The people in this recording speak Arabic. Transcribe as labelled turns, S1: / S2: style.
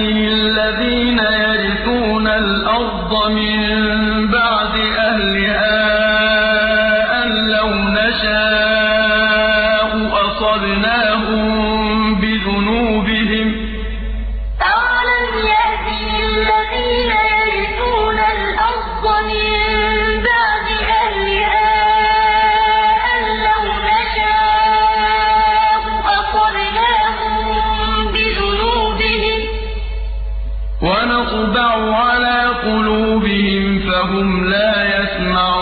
S1: يهده الذين يرثون الأرض من بعد أهلها أن لو نشاء أصبناهم بذنوبهم وَنَطْبَعُ عَلَىٰ قُلُوبِهِمْ فَهُمْ لَا يَسْمَعُونَ.